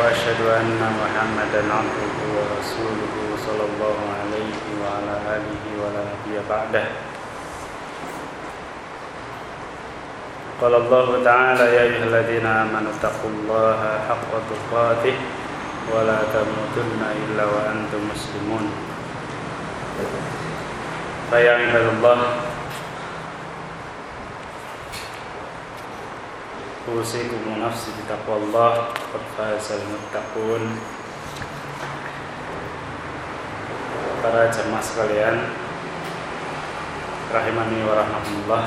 وأشهد أن محمدا عبده ورسوله صلى الله عليه وعلى آله ولا نبي بعده قال الله تعالى يا أيها الذين آمنوا اتقوا الله حق تقاته ولا تموتن إلا وأنتم مسلمون فيا عباد الله أوصيكم ونفسي بتقوى الله قد فاز المتقون para jemaah sekalian rahimani wa rahmatullah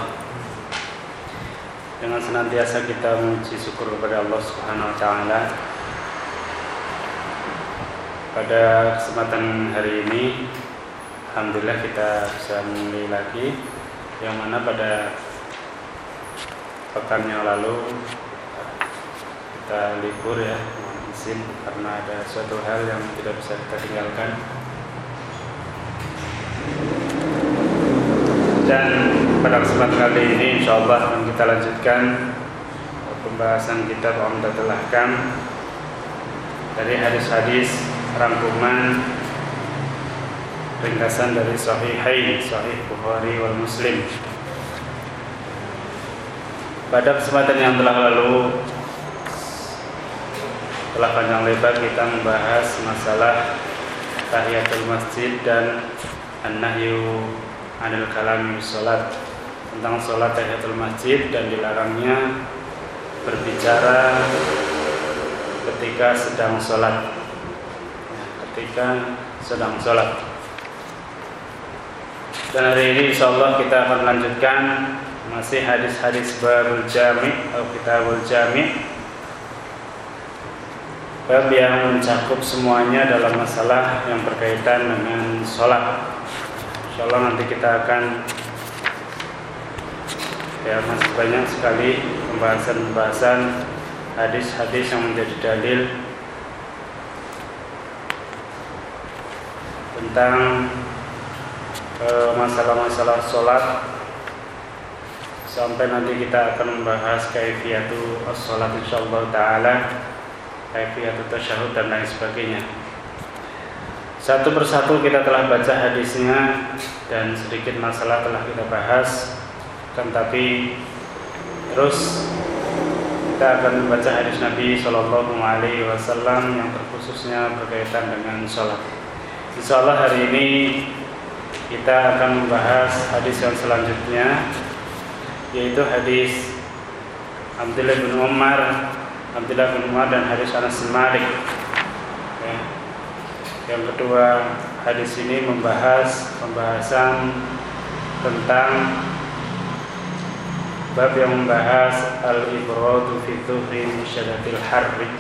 dengan senantiasa kita memuji syukur kepada Allah Subhanahu wa taala pada kesempatan hari ini alhamdulillah kita bisa memulai lagi yang mana pada pekan yang lalu kita libur ya mohon izin karena ada suatu hal yang tidak bisa kita tinggalkan. Dan pada kesempatan kali ini insya Allah akan kita lanjutkan pembahasan kitab Umdatul Ahkam dari hadis-hadis rangkuman ringkasan dari Sahihain Sahih Bukhari wal Muslim pada kesempatan yang telah lalu telah panjang lebar kita membahas masalah tahiyatul masjid dan an-nahyu anil kalam sholat tentang sholat tahiyatul masjid dan dilarangnya berbicara ketika sedang sholat. Ketika sedang sholat. Dan hari ini insya Allah kita akan lanjutkan masih hadis-hadis babul jami atau kitabul jami. Bab yang mencakup semuanya dalam masalah yang berkaitan dengan sholat. Insya Allah nanti kita akan ya masih banyak sekali pembahasan-pembahasan hadis-hadis yang menjadi dalil tentang masalah-masalah e, sholat sampai nanti kita akan membahas kaifiyatu as-sholat insyaallah taala kaifiyatu tasyahud dan lain sebagainya. Satu persatu kita telah baca hadisnya dan sedikit masalah telah kita bahas. Kan tapi terus kita akan membaca hadis Nabi Shallallahu Alaihi Wasallam yang terkhususnya berkaitan dengan sholat. Insya Allah hari ini kita akan membahas hadis yang selanjutnya yaitu hadis Abdullah bin Umar, Abdullah bin Umar dan hadis Anas bin Malik. Ya. Yang kedua, hadis ini membahas pembahasan tentang bab yang membahas al-ibradu fi tuhri syadatil harri.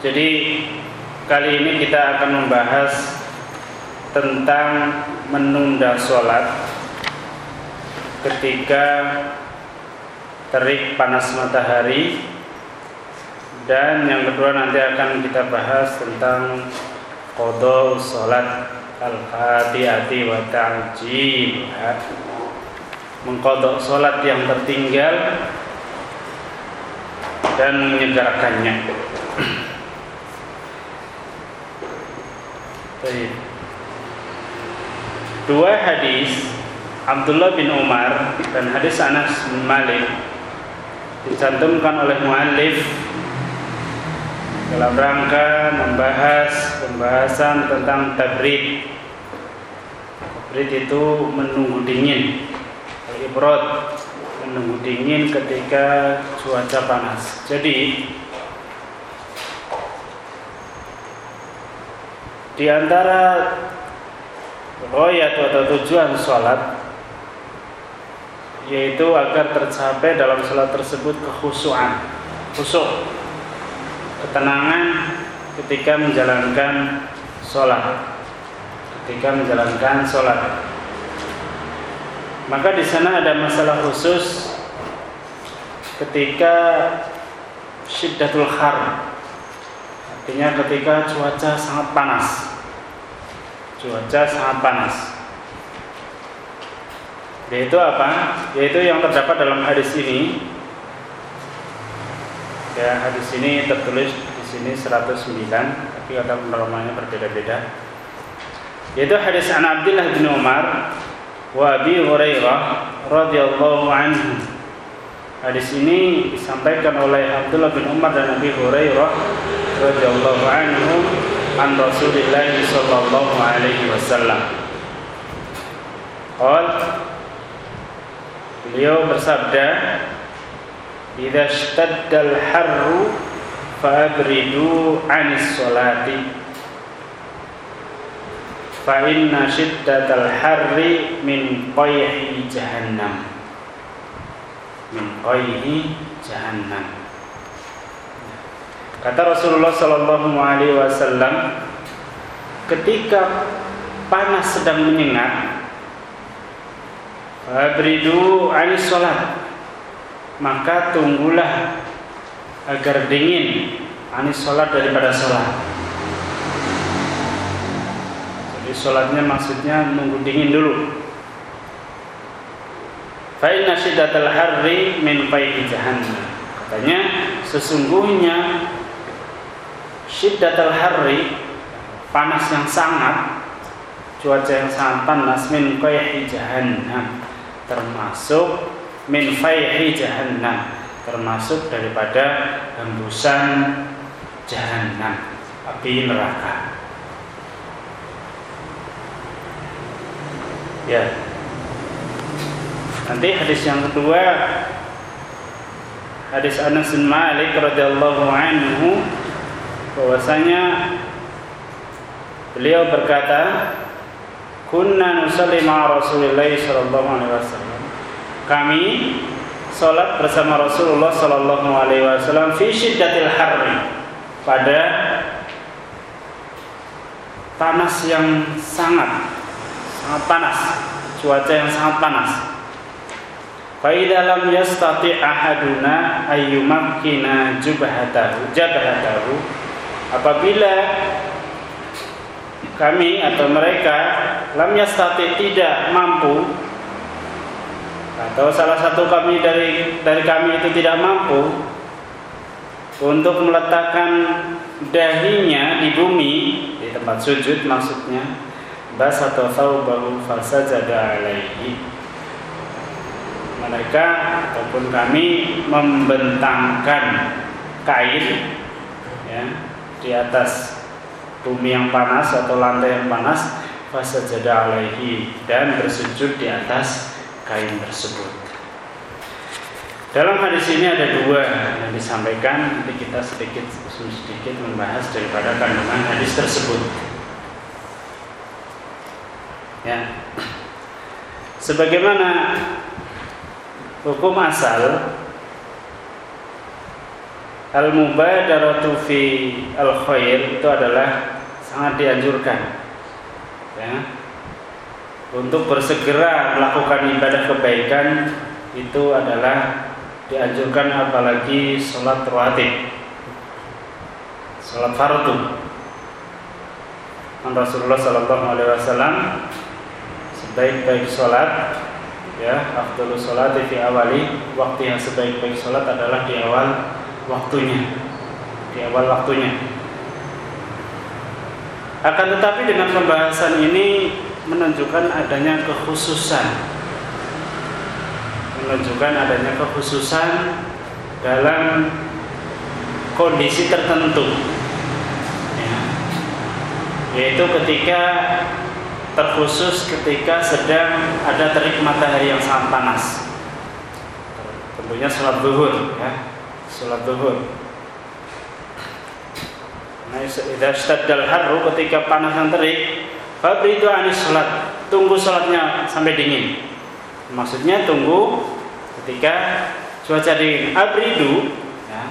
Jadi kali ini kita akan membahas tentang menunda sholat ketika terik panas matahari. Dan yang kedua nanti akan kita bahas tentang kodo sholat al-fatihati wa ta'jil. Mengkodok sholat yang tertinggal dan menyegerakannya dua hadis Abdullah bin Umar dan hadis Anas bin Malik dicantumkan oleh muallif dalam rangka membahas pembahasan tentang tabrid. Tabrid itu menunggu dingin. Al-ibrad menunggu dingin ketika cuaca panas. Jadi di antara royat atau tujuan sholat yaitu agar tercapai dalam sholat tersebut kekhusyuan, khusyuk, ketenangan ketika menjalankan sholat, ketika menjalankan sholat. Maka di sana ada masalah khusus ketika syiddatul har. Artinya ketika cuaca sangat panas. Cuaca sangat panas. Yaitu apa? Yaitu yang terdapat dalam hadis ini. Ya, hadis ini tertulis di sini 109, tapi kata penerjemahnya berbeda-beda. Yaitu hadis An Abdullah bin Umar wa Abi Hurairah radhiyallahu anhu. Hadis ini disampaikan oleh Abdullah bin Umar dan Abi Hurairah radhiyallahu anhu an Rasulillah sallallahu alaihi wasallam. Qal Beliau bersabda, "Idza al harru fa'abridu 'anis salati." fa inna syiddatal harri min qayhi min qayhi kata Rasulullah sallallahu alaihi wasallam ketika panas sedang menyengat abridu anis salat maka tunggulah agar dingin anis salat daripada salat jadi sholatnya maksudnya nunggu dingin dulu. Fa'inna syiddatal harri min faihi jahannam. Katanya sesungguhnya syiddatal harri panas yang sangat cuaca yang sangat panas min faihi jahannam termasuk min faihi jahannam termasuk daripada hembusan jahannam api neraka. Ya. Nanti hadis yang kedua hadis Anas bin Malik radhiyallahu anhu bahwasanya beliau berkata kunna nusalli ma Rasulillah sallallahu alaihi wasallam kami salat bersama Rasulullah sallallahu alaihi wasallam fi syiddatil harri pada panas yang sangat sangat panas, cuaca yang sangat panas. Fa'idha lam yastati ahaduna ayyumakkina jubhatahu jabhatahu apabila kami atau mereka lam yastati tidak mampu atau salah satu kami dari dari kami itu tidak mampu untuk meletakkan dahinya di bumi di tempat sujud maksudnya basata thawbahu fasajada alaihi. Mereka ataupun kami membentangkan kain ya, di atas bumi yang panas atau lantai yang panas fasajada alaihi dan bersujud di atas kain tersebut. Dalam hadis ini ada dua yang disampaikan. Nanti kita sedikit sedikit membahas daripada kandungan hadis tersebut. Ya. Sebagaimana hukum asal al mubadaratu fi al khair itu adalah sangat dianjurkan ya. Untuk bersegera melakukan ibadah kebaikan itu adalah dianjurkan apalagi sholat rawatib sholat fardu. Rasulullah Sallallahu Alaihi Wasallam sebaik-baik sholat ya afdalu sholat di awali waktu yang sebaik-baik sholat adalah di awal waktunya di awal waktunya akan tetapi dengan pembahasan ini menunjukkan adanya kekhususan menunjukkan adanya kekhususan dalam kondisi tertentu ya. yaitu ketika terkhusus ketika sedang ada terik matahari yang sangat panas. Tentunya sholat duhur, ya, sholat duhur. Nah, idza staddal harru ketika panas yang terik, itu anis sholat. Tunggu sholatnya sampai dingin. Maksudnya tunggu ketika cuaca dingin abridu ya,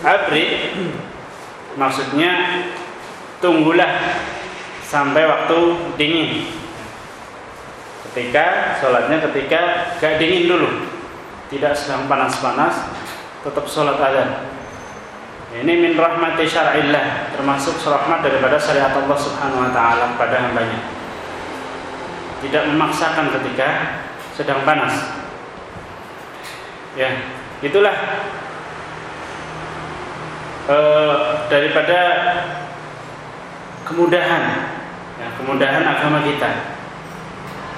abrid maksudnya tunggulah sampai waktu dingin ketika sholatnya ketika gak dingin dulu tidak sedang panas-panas tetap sholat adzan ini min rahmati syar'illah termasuk rahmat daripada syariat Allah Subhanahu wa taala pada hambanya. Tidak memaksakan ketika sedang panas. Ya itulah e, daripada kemudahan ya, kemudahan agama kita.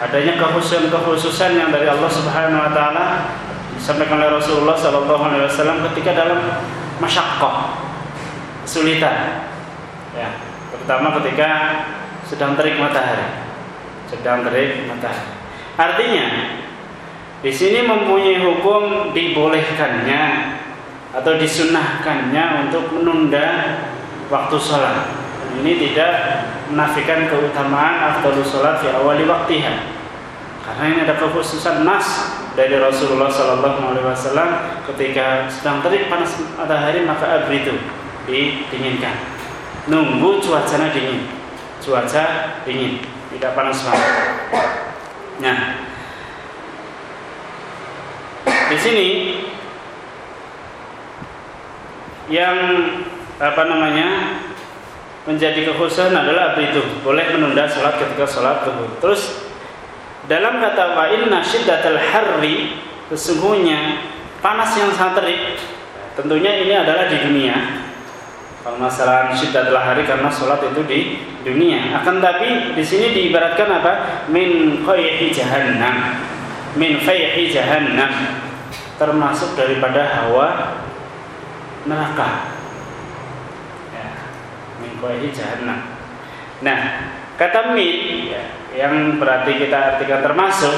Adanya kekhususan-kekhususan yang dari Allah Subhanahu wa taala disampaikan oleh Rasulullah sallallahu alaihi wasallam ketika dalam masyaqqah kesulitan ya terutama ketika sedang terik matahari sedang terik matahari artinya di sini mempunyai hukum dibolehkannya atau disunahkannya untuk menunda waktu sholat. Ini tidak menafikan keutamaan afdalus sholat di awal waktiha. Karena ini ada kekhususan nas dari Rasulullah Sallallahu Alaihi Wasallam ketika sedang terik panas matahari maka abri itu didinginkan. Nunggu cuacanya dingin, cuaca dingin, tidak panas banget. Nah, di sini yang apa namanya menjadi kekhususan adalah apa itu boleh menunda sholat ketika sholat. Terus dalam kata wa inna syiddatal harri sesungguhnya panas yang sangat terik tentunya ini adalah di dunia. Masalah syiddatul hari karena sholat itu di dunia. Akan tapi di sini diibaratkan apa? Min khayhi jahannam. Min fayhi jahannam. Termasuk daripada hawa neraka. Ya, min qaihi jahannam. Nah, kata min ya, yang berarti kita artikan termasuk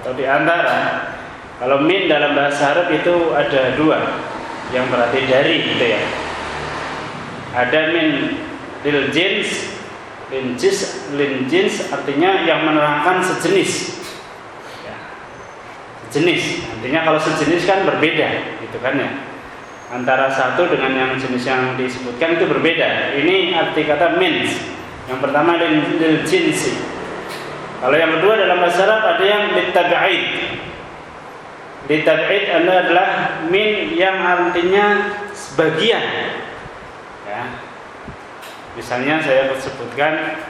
atau di antara kalau min dalam bahasa Arab itu ada dua yang berarti dari gitu ya. Ada min lil jins, lin jins, lin jins artinya yang menerangkan sejenis jenis. Artinya kalau sejenis kan berbeda, gitu kan ya. Antara satu dengan yang jenis yang disebutkan itu berbeda. Ini arti kata means. Yang pertama lil jinsi. Kalau yang kedua dalam bahasa ada yang litab'id. Litab'id adalah min yang artinya sebagian. Ya. Misalnya saya sebutkan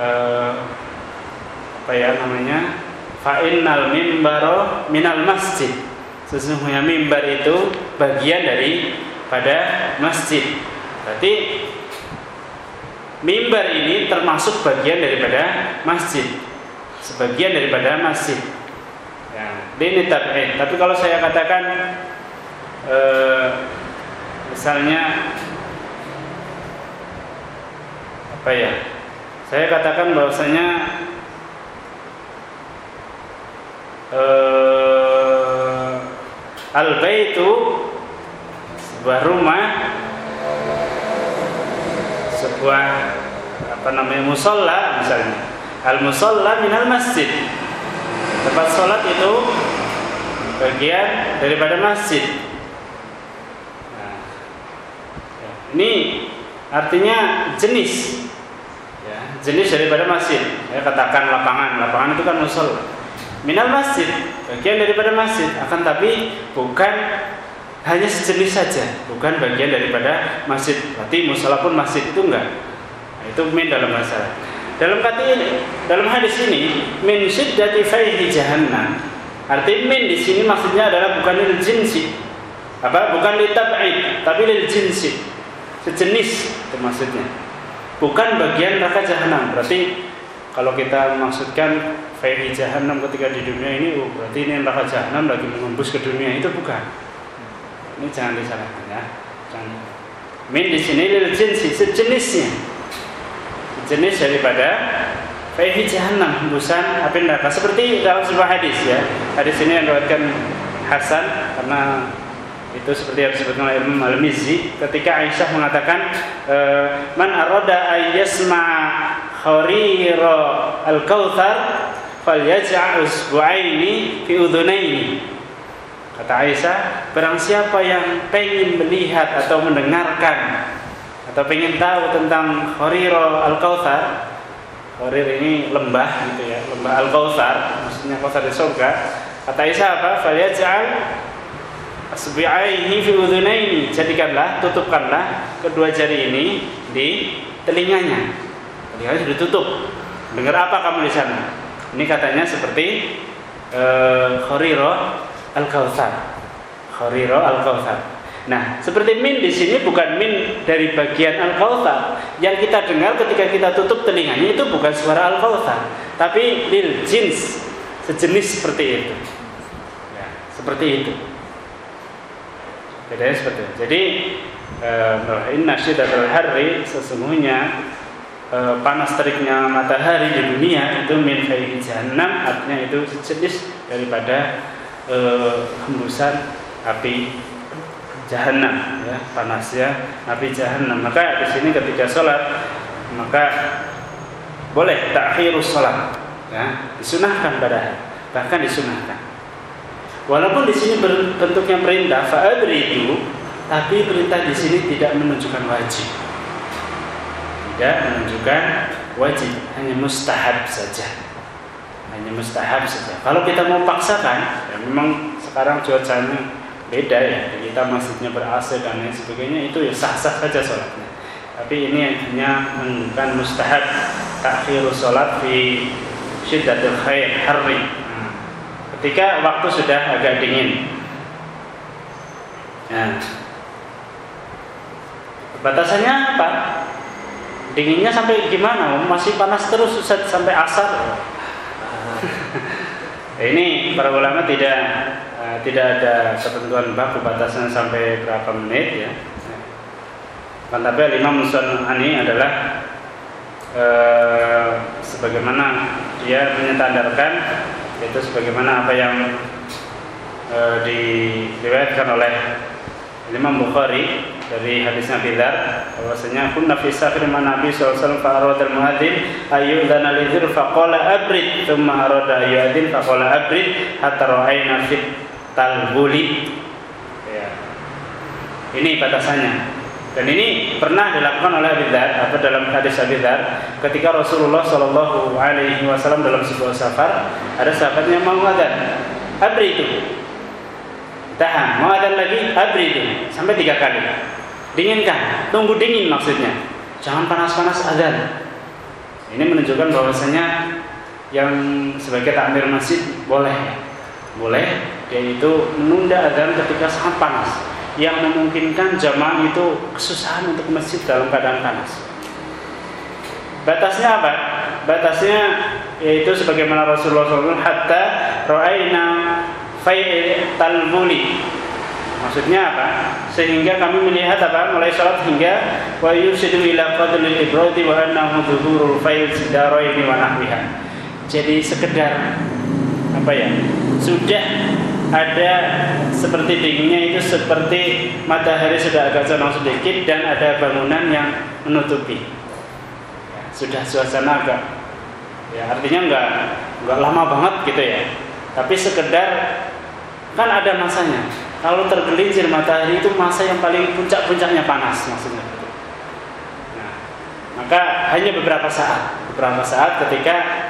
eh, apa ya namanya fa innal mimbaro minal masjid sesungguhnya mimbar itu bagian dari pada masjid berarti mimbar ini termasuk bagian daripada masjid. Sebagian daripada masjid. Ya, ini tab'id tapi kalau saya katakan e, misalnya apa ya? Saya katakan bahwasanya uh, al baitu sebuah rumah sebuah apa namanya musola misalnya. Al musola minal masjid. Tempat sholat itu bagian daripada masjid. Nah, ini artinya jenis. Ya, jenis daripada masjid. Ya katakan lapangan. Lapangan itu kan musola. Minal masjid bagian daripada masjid. Akan tapi bukan hanya sejenis saja bukan bagian daripada masjid. Berarti musola pun masjid itu enggak. Nah, itu min dalam masalah dalam kata ini dalam hadis ini min syiddati faihi jahannam. Arti min di sini maksudnya adalah bukan lil jinsi. Apa? Bukan lil tab'id tapi lil jinsi. Sejenis itu maksudnya. Bukan bagian neraka jahanam berarti kalau kita maksudkan Faihi jahanam ketika di dunia ini oh, berarti ini neraka jahanam lagi mengembus ke dunia. Itu bukan ini jangan disalahkan ya. Jangan min di sini lil jinsi sejenisnya. Jenis daripada Faihi jahanam hembusan api neraka. Seperti dalam sebuah hadis ya. Hadis ini yang diriwayatkan Hasan karena itu seperti yang disebutkan oleh Imam Al-Mizzi ketika Aisyah mengatakan man arada ayyasma kharira al-kautsar falyaj'al usbu'aini fi udhunaini kata Aisyah barang siapa yang pengen melihat atau mendengarkan atau pengen tahu tentang Khoriro Al-Kautsar Khorir ini lembah gitu ya lembah Al-Kautsar maksudnya kautsar di surga kata Aisyah apa? Falyaj'al asbi'aihi fi udhunaini. Jadikanlah tutupkanlah kedua jari ini di telinganya. Telinganya sudah tutup dengar apa kamu di sana? Ini katanya seperti uh, Khoriro Al-Kautsar Khoriro Al-Kautsar Nah, seperti min di sini bukan min dari bagian al-kautsar. Yang kita dengar ketika kita tutup telinganya itu bukan suara al-kautsar, tapi lil jins, sejenis seperti itu. Ya, seperti itu. Bedanya seperti itu. Jadi eh, inna syiddatul harri sesungguhnya eh, panas teriknya matahari di dunia itu min jahannam artinya itu sejenis daripada eh, hembusan api jahanam ya panasnya api jahanam maka di sini ketika sholat maka boleh takhirus sholat ya disunahkan pada bahkan disunahkan. Walaupun di sini bentuknya perintah itu tapi perintah di sini tidak menunjukkan wajib. Tidak menunjukkan wajib hanya mustahab saja hanya mustahab saja. Kalau kita mau paksakan ya memang sekarang cuacanya beda ya. Kita masjidnya ber AC dan lain sebagainya itu ya sah-sah saja sholatnya. Tapi ini hanya menunjukkan mustahab takhiru sholat fi syiddatil khair hari. Nah, ketika waktu sudah agak dingin. Nah, batasannya apa? Dinginnya sampai gimana? Masih panas terus sampai asar ini para ulama tidak uh, tidak ada ketentuan baku batasnya sampai berapa menit ya. Kan tapi Imam Sunani adalah uh, sebagaimana dia menyetandarkan itu sebagaimana apa yang uh, diriwayatkan oleh Imam Bukhari dari hadisnya Bilal bahwasanya kunna fi safir man Nabi sallallahu alaihi wasallam fa arada al muadzin ayyudana lidhir fa qala abrid thumma arada ayyadin fa qala abrid hatta ra'ayna fit talbuli. Ya. ini batasannya. Dan ini pernah dilakukan oleh Abi apa dalam hadis Abi ketika Rasulullah Shallallahu Alaihi Wasallam dalam sebuah safar ada sahabatnya mau ngadzan abri itu tahan. Mau ada lagi? Abri itu sampai tiga kali dinginkan tunggu dingin maksudnya. Jangan panas-panas azan. Ini menunjukkan bahwasanya yang sebagai takmir masjid boleh. Boleh dia itu menunda azan ketika sangat panas. Yang memungkinkan jamaah itu kesusahan untuk masjid dalam keadaan panas. Batasnya apa? Batasnya yaitu sebagaimana Rasulullah SAW hatta ra'ayna fai'il talmuli maksudnya apa? Sehingga kami melihat apa? Mulai salat hingga wa yusidu ila qadli ibradi wa annahu dhuhurul fa'il sidaraini wa nahwiha. Jadi sekedar apa ya? Sudah ada seperti dinginnya itu seperti matahari sudah agak condong sedikit dan ada bangunan yang menutupi. Sudah suasana agak ya artinya enggak enggak lama banget gitu ya. Tapi sekedar Kan ada masanya. Kalau tergelincir matahari itu masa yang paling puncak-puncaknya panas maksudnya. Nah, maka hanya beberapa saat, beberapa saat ketika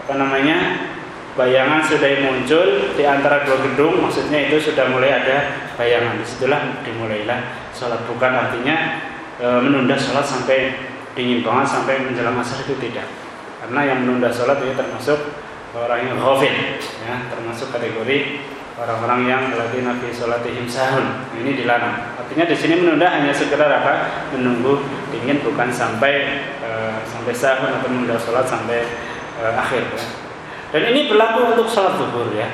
apa namanya bayangan sudah muncul di antara dua gedung, maksudnya itu sudah mulai ada bayangan. Di situlah dimulailah sholat bukan artinya e, menunda sholat sampai dingin banget sampai menjelang asar itu tidak. Karena yang menunda sholat itu termasuk orang yang ghafil, ya, termasuk kategori orang-orang yang ladina fi salatihim sahun. Ini dilarang. Artinya di sini menunda hanya sekedar apa? Menunggu dingin bukan sampai uh, sampai sahun atau menunda salat sampai uh, akhir ya. Dan ini berlaku untuk salat zuhur ya.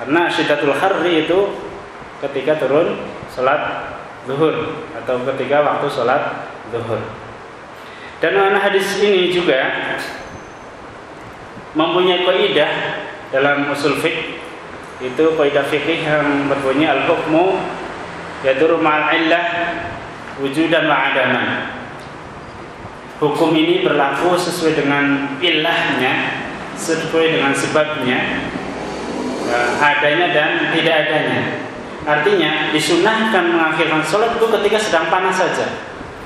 Karena syiddatul harri itu ketika turun salat zuhur atau ketika waktu salat zuhur. Dan anak hadis ini juga mempunyai kaidah dalam usul fiqh itu kaidah fikih yang berbunyi al-hukmu yadur ma'al illah wujudan wa adaman. Hukum ini berlaku sesuai dengan ilahnya sesuai dengan sebabnya uh, adanya dan tidak adanya. Artinya disunahkan mengakhirkan sholat itu ketika sedang panas saja.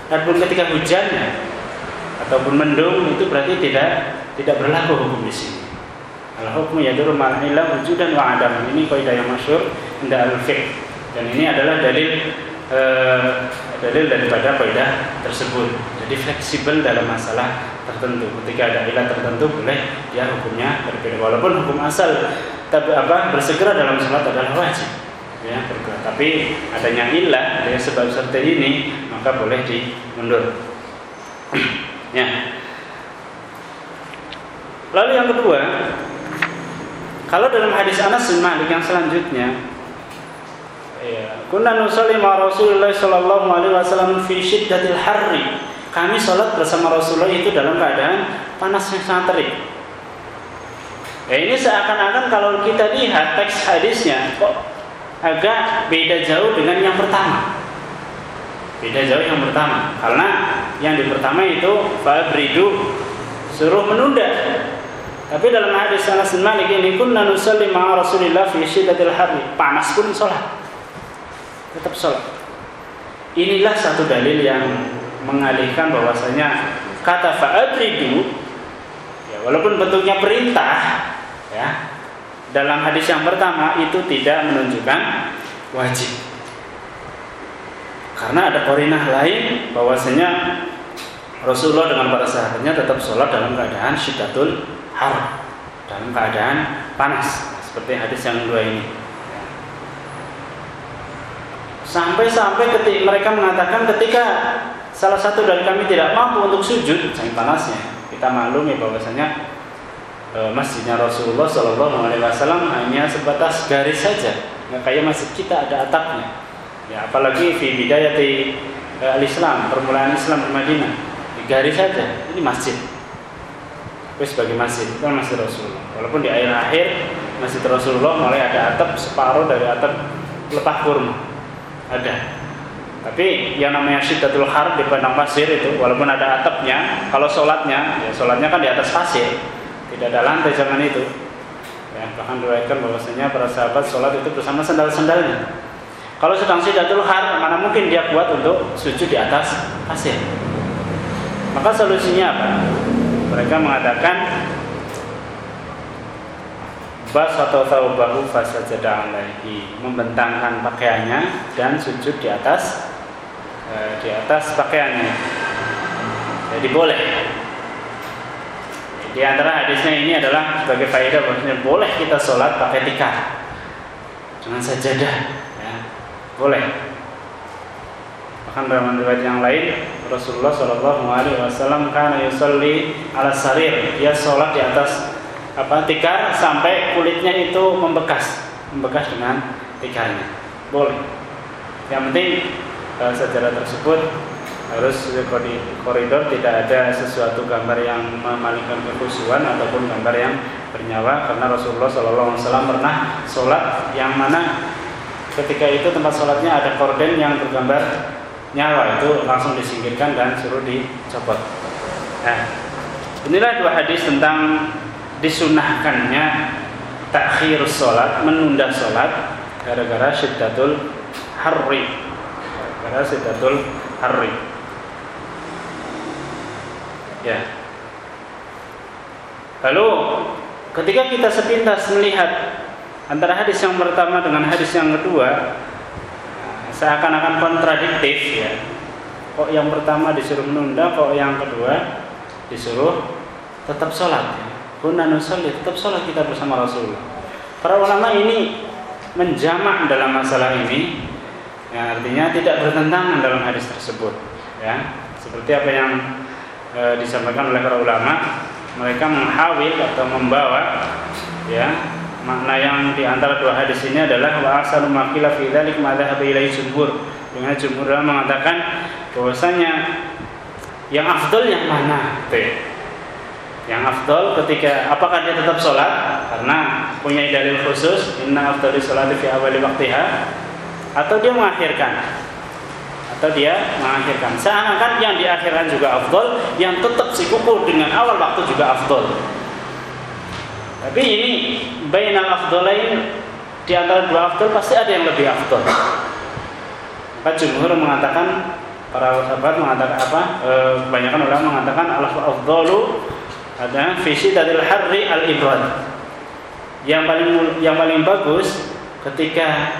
Adapun ketika hujannya ataupun mendung itu berarti tidak tidak berlaku hukum di sini. Al hukmu yadur mal ilam wujudan wa adam. Ini kaidah yang masyhur inda al fiqh. Dan ini adalah dalil uh, dalil daripada kaidah tersebut. Jadi fleksibel dalam masalah tertentu. Ketika ada ilah tertentu boleh dia hukumnya berbeda. Walaupun hukum asal tapi apa bersegera dalam sholat adalah wajib. Ya, bergerak. Tapi adanya ilah dari sebab seperti ini maka boleh dimundur. ya. Lalu yang kedua, kalau dalam hadis Anas bin Malik yang selanjutnya, ya, kunna nusalli ma Rasulullah sallallahu alaihi wasallam fi syiddatil harri. Kami sholat bersama Rasulullah itu dalam keadaan panasnya sangat terik. Ya ini seakan-akan kalau kita lihat teks hadisnya kok agak beda jauh dengan yang pertama. Beda jauh yang pertama karena yang di pertama itu fabridu suruh menunda tapi dalam hadis Anas bin Malik ini kunna nusalli ma'a Rasulillah fi syiddatil harri. Panas pun sholat. Tetap sholat. Inilah satu dalil yang mengalihkan bahwasanya kata fa'adridu ya walaupun bentuknya perintah ya dalam hadis yang pertama itu tidak menunjukkan wajib. Karena ada korinah lain bahwasanya Rasulullah dengan para sahabatnya tetap sholat dalam keadaan syiddatul har dalam keadaan panas. Seperti hadis yang kedua ini. Sampai-sampai ketika mereka mengatakan ketika salah satu dari kami tidak mampu untuk sujud saking panasnya kita maklumi bahwasanya e, masjidnya Rasulullah Shallallahu Alaihi Wasallam hanya sebatas garis saja. Nggak kayak masjid kita ada atapnya. Ya apalagi di bidayati e, al-Islam permulaan Islam di Madinah. Di garis saja ini masjid itu sebagai masjid. Itu kan masjid Rasulullah. Walaupun di akhir-akhir masjid Rasulullah mulai ada atap separuh dari atap lepah kurma. Ada. Tapi yang namanya syiddatul har di padang pasir itu walaupun ada atapnya kalau sholatnya ya sholatnya kan di atas pasir. Tidak ada lantai zaman itu. Ya, bahkan diriwayatkan bahwasanya para sahabat sholat itu bersama sandal-sandalnya. Kalau sedang syiddatul har mana mungkin dia kuat untuk sujud di atas pasir? Maka solusinya apa mereka mengatakan bas atau taubahu fasajada alaihi membentangkan pakaiannya dan sujud di atas eh, di atas pakaiannya. Jadi boleh. Di antara hadisnya ini adalah sebagai faedah bahwasanya boleh kita sholat pakai tikar. Dengan sajadah ya, boleh bahkan dalam riwayat yang lain Rasulullah Shallallahu Alaihi Wasallam karena yusalli ala sarir dia sholat di atas apa tikar sampai kulitnya itu membekas membekas dengan tikarnya boleh. Yang penting uh, sejarah tersebut harus di koridor tidak ada sesuatu gambar yang memalingkan kekhusyuan ataupun gambar yang bernyawa karena Rasulullah Shallallahu Alaihi Wasallam pernah sholat yang mana ketika itu tempat sholatnya ada korden yang bergambar nyawa itu langsung disingkirkan dan suruh dicopot. Nah, inilah dua hadis tentang disunahkannya takhir sholat, menunda sholat gara-gara syiddatul harri. Gara-gara syiddatul harri. Ya. Lalu ketika kita sepintas melihat antara hadis yang pertama dengan hadis yang kedua, seakan-akan kontradiktif ya. Kok yang pertama disuruh menunda, kok yang kedua disuruh tetap sholat. Ya. Kuna nusalli, tetap sholat kita bersama Rasulullah. Para ulama ini menjamak dalam masalah ini, ya, artinya tidak bertentangan dalam hadis tersebut. Ya, seperti apa yang e, disampaikan oleh para ulama, mereka menghawil atau membawa ya makna yang di antara dua hadis ini adalah wa asalu maqila fi dzalik ma dhahaba ilaihi jumhur. Dengan jumhur mengatakan bahwasanya yang afdal yang mana? Tuh. Yang afdal ketika apakah dia tetap sholat karena punya dalil khusus inna afdali sholati fi awali waktiha atau dia mengakhirkan atau dia mengakhirkan seakan yang diakhirkan juga afdol yang tetap sikukuh dengan awal waktu juga afdol Tapi ini bainal afdolain di antara dua afdol pasti ada yang lebih afdol. Maka jumhur mengatakan para sahabat mengatakan apa? E, kebanyakan orang mengatakan al afdalu ada visi dari harri al ibrad. Yang paling yang paling bagus ketika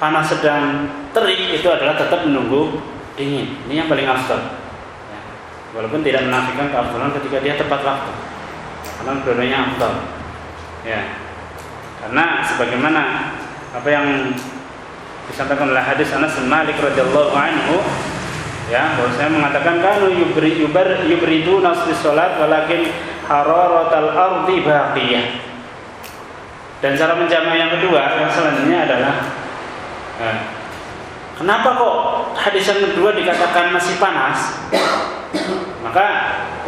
panas sedang terik itu adalah tetap menunggu dingin. Ini yang paling afdol. Ya. Walaupun tidak menafikan keafdalan ketika dia tepat waktu. Karena dua-duanya. Ya. Karena sebagaimana apa yang disampaikan oleh hadis Anas bin Malik radhiyallahu anhu ya bahwa saya mengatakan kanu yubri yubar yubridu nasbi salat walakin hararatal ardi baqiyah. Dan cara menjamak yang kedua yang selanjutnya adalah nah, kenapa kok hadis yang kedua dikatakan masih panas? Maka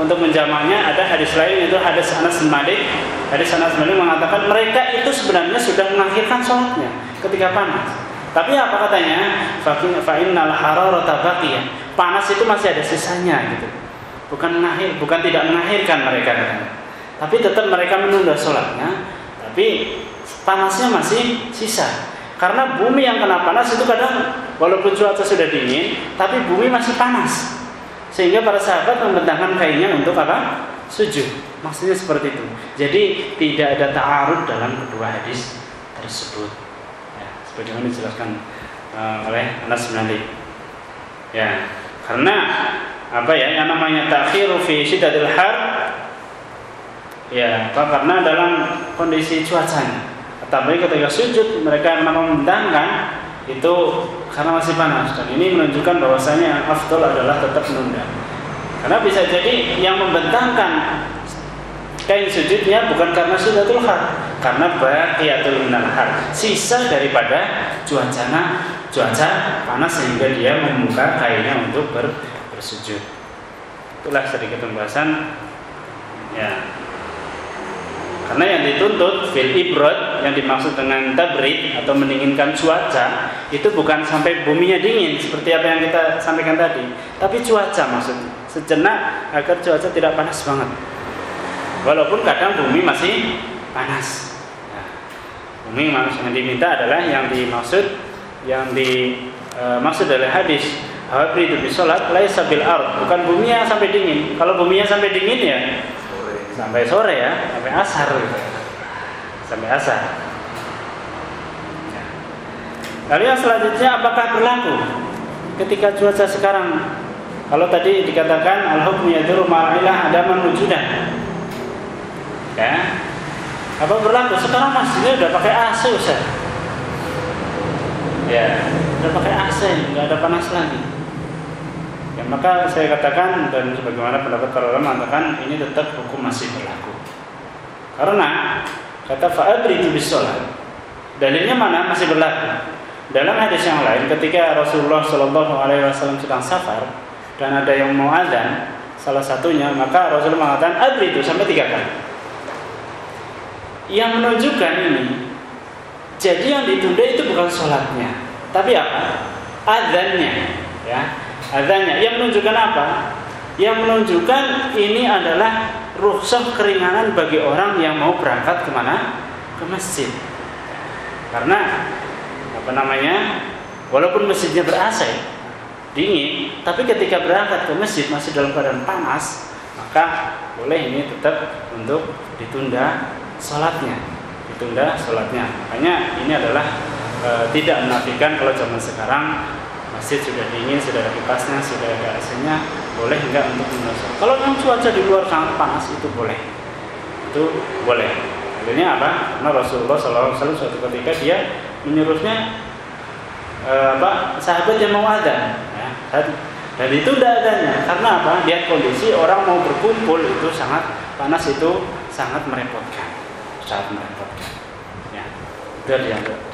untuk menjamaknya ada hadis lain itu hadis Anas bin Malik. Hadis Anas bin Malik mengatakan mereka itu sebenarnya sudah mengakhirkan sholatnya ketika panas. Tapi apa katanya? Fa innal hararata baqiyah. Panas itu masih ada sisanya gitu. Bukan mengakhir, bukan tidak mengakhirkan mereka Tapi tetap mereka menunda sholatnya. Tapi panasnya masih sisa. Karena bumi yang kena panas itu kadang walaupun cuaca sudah dingin, tapi bumi masih panas. Sehingga para sahabat membentangkan kainnya untuk apa? Sujud. Maksudnya seperti itu. Jadi tidak ada ta'arud dalam kedua hadis tersebut. Ya, sebagaimana dijelaskan uh, oleh Anas bin Ali. Ya, karena apa ya yang namanya takhiru fi syiddatil har ya apa karena dalam kondisi cuacanya tapi ketika sujud mereka memang membentangkan itu karena masih panas. Dan ini menunjukkan bahwasanya afdol adalah tetap menunda. Karena bisa jadi yang membentangkan kain sujudnya bukan karena sudatul har karena baqiyatul minal har sisa daripada cuaca cuaca panas sehingga dia membuka kainnya untuk ber, bersujud. Itulah sedikit pembahasan. Ya karena yang dituntut fil ibrod yang dimaksud dengan tabrid atau mendinginkan cuaca itu bukan sampai buminya dingin seperti apa yang kita sampaikan tadi, tapi cuaca maksudnya sejenak agar cuaca tidak panas banget. Walaupun kadang bumi masih panas. Nah, bumi yang diminta adalah yang dimaksud yang dimaksud e, dari hadis Habib itu sholat laisa bil ard bukan bumi yang sampai dingin. Kalau buminya sampai dingin ya sampai sore ya sampai asar. Sampai asar. Lalu yang selanjutnya apakah berlaku ketika cuaca sekarang? Kalau tadi dikatakan al-hukmu yaduru ma'ilah ada wujudan. Ya. Apa berlaku? Sekarang masjidnya udah pakai AC Ustaz. Ya udah pakai AC nggak ada panas lagi Ya, maka saya katakan dan sebagaimana pendapat para ulama mengatakan ini tetap hukum masih berlaku. Karena kata fa'adri itu bisolat. Dalilnya mana masih berlaku. Dalam hadis yang lain ketika Rasulullah Shallallahu Alaihi Wasallam sedang safar dan ada yang mau adzan salah satunya maka Rasulullah mengatakan adri itu sampai tiga kali. Yang menunjukkan ini jadi yang ditunda itu bukan sholatnya tapi apa adzannya ya adanya. Yang menunjukkan apa? Yang menunjukkan ini adalah rukhsah keringanan bagi orang yang mau berangkat ke mana? Ke masjid. Karena apa namanya walaupun masjidnya ber AC dingin tapi ketika berangkat ke masjid masih dalam keadaan panas maka boleh ini tetap untuk ditunda sholatnya. Ditunda sholatnya. Makanya ini adalah e, tidak menafikan kalau zaman sekarang masjid sudah dingin, sudah ada kipasnya, sudah ada AC-nya, boleh enggak untuk menyusur. Kalau yang cuaca di luar sangat panas itu boleh, itu boleh. Akhirnya apa? Karena Rasulullah SAW suatu ketika dia menyuruhnya eh, apa sahabat yang mau ada, ya, dan itu tidak adanya. Karena apa? Dia kondisi orang mau berkumpul itu sangat panas itu sangat merepotkan, sangat merepotkan. Ya, itu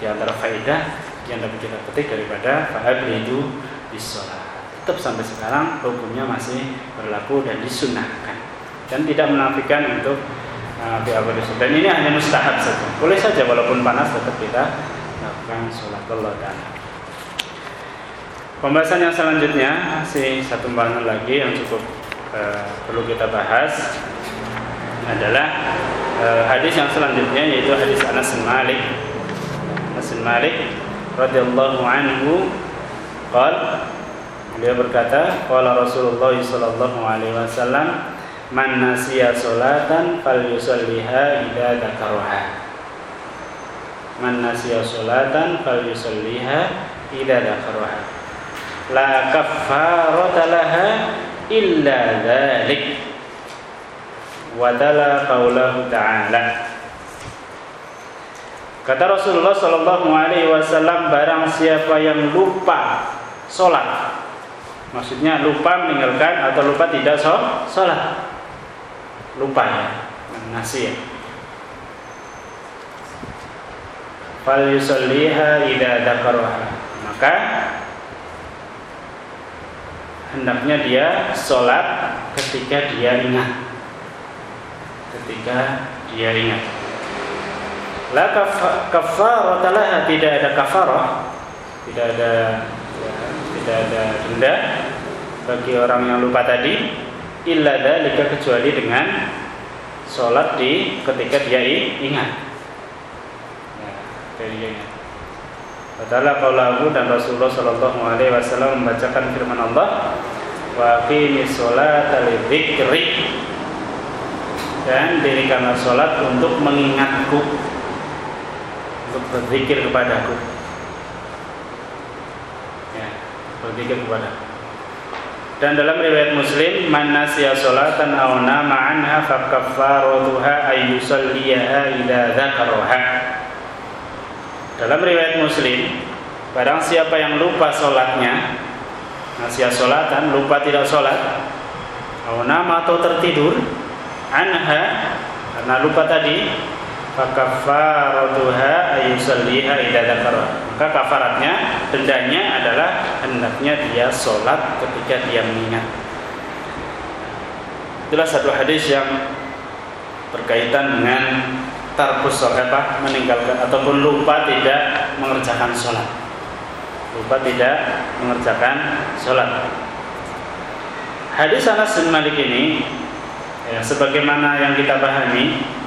di antara faedah yang dapat kita petik daripada itu bisolat. Tetap sampai sekarang hukumnya masih berlaku dan disunahkan dan tidak menafikan untuk uh, Dan ini hanya mustahab saja. Boleh saja walaupun panas tetap kita lakukan sholat Allah Taala. Pembahasan yang selanjutnya masih satu pembahasan lagi yang cukup uh, perlu kita bahas adalah uh, hadis yang selanjutnya yaitu hadis Anas Malik. Anas Malik radhiyallahu anhu qala Beliau berkata, qala Rasulullah sallallahu alaihi wasallam, "Man nasiya salatan falyusalliha idza dzakaraha." Man nasiya salatan falyusalliha idza dzakaraha. La kaffarata laha illa dzalik. Wa qaulahu ta'ala. Kata Rasulullah sallallahu alaihi wasallam barang siapa yang lupa salat Maksudnya lupa meninggalkan atau lupa tidak sholat. Lupa ya, nasi ya. Fal yusalliha idza dzakaraha. Maka hendaknya dia sholat ketika dia ingat. Ketika dia ingat. La kafarah tidak ada kafarah, tidak ada tidak ada denda bagi orang yang lupa tadi illa dalika kecuali dengan sholat di ketika dia ingat. Ya, dia ingat. Kaulahu dan Rasulullah Shallallahu Alaihi Wasallam membacakan firman Allah, wa qimis sholat dzikri dan dirikanlah sholat untuk mengingatku, untuk berzikir kepadaku. berzikir kepada dan dalam riwayat Muslim man nasiya salatan aw nama anha fa kaffaratuha ay yusalliha idza dzakaraha dalam riwayat Muslim barang siapa yang lupa salatnya nasiya salatan lupa tidak salat aw nama atau tertidur anha karena lupa tadi fakafaratuha ayusalliha idza dzakara. Maka kafaratnya dendanya adalah hendaknya dia sholat ketika dia mengingat. Itulah satu hadis yang berkaitan dengan tarkus apa meninggalkan ataupun lupa tidak mengerjakan sholat. Lupa tidak mengerjakan sholat. Hadis Anas bin Malik ini ya, sebagaimana yang kita pahami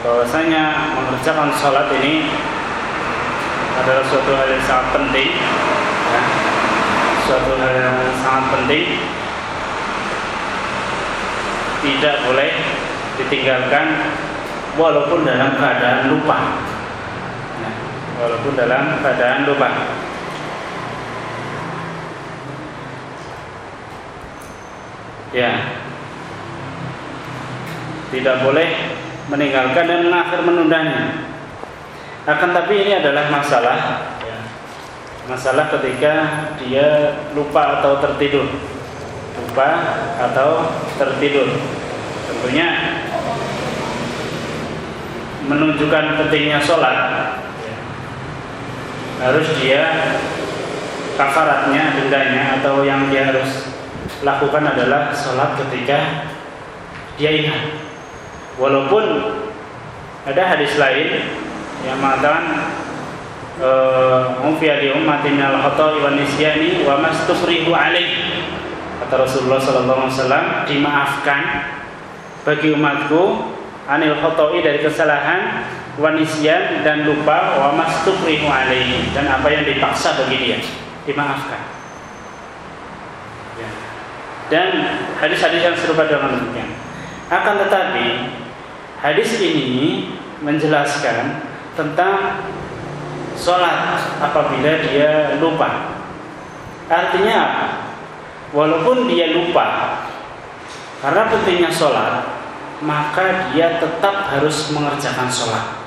bahwasanya mengerjakan sholat ini adalah suatu hal yang sangat penting ya. suatu hal yang sangat penting tidak boleh ditinggalkan walaupun dalam keadaan lupa ya. walaupun dalam keadaan lupa ya tidak boleh meninggalkan dan mengakhir menundanya. Akan tapi ini adalah masalah ya. Masalah ketika dia lupa atau tertidur. Lupa atau tertidur. Tentunya menunjukkan pentingnya sholat ya. harus dia kafaratnya dendanya atau yang dia harus lakukan adalah sholat ketika dia ingat Walaupun ada hadis lain yang mengatakan Mufiya di ummatin al khata'i wa nisyani wa mastufrihu alaih. Kata Rasulullah wasallam dimaafkan bagi umatku anil khata'i dari kesalahan wa nisyan dan lupa wa mastufrihu alaihi dan apa yang dipaksa bagi dia dimaafkan. Ya. dan hadis-hadis yang serupa dengan demikian. Akan tetapi Hadis ini menjelaskan tentang sholat apabila dia lupa. Artinya apa? Walaupun dia lupa, karena pentingnya sholat, maka dia tetap harus mengerjakan sholat.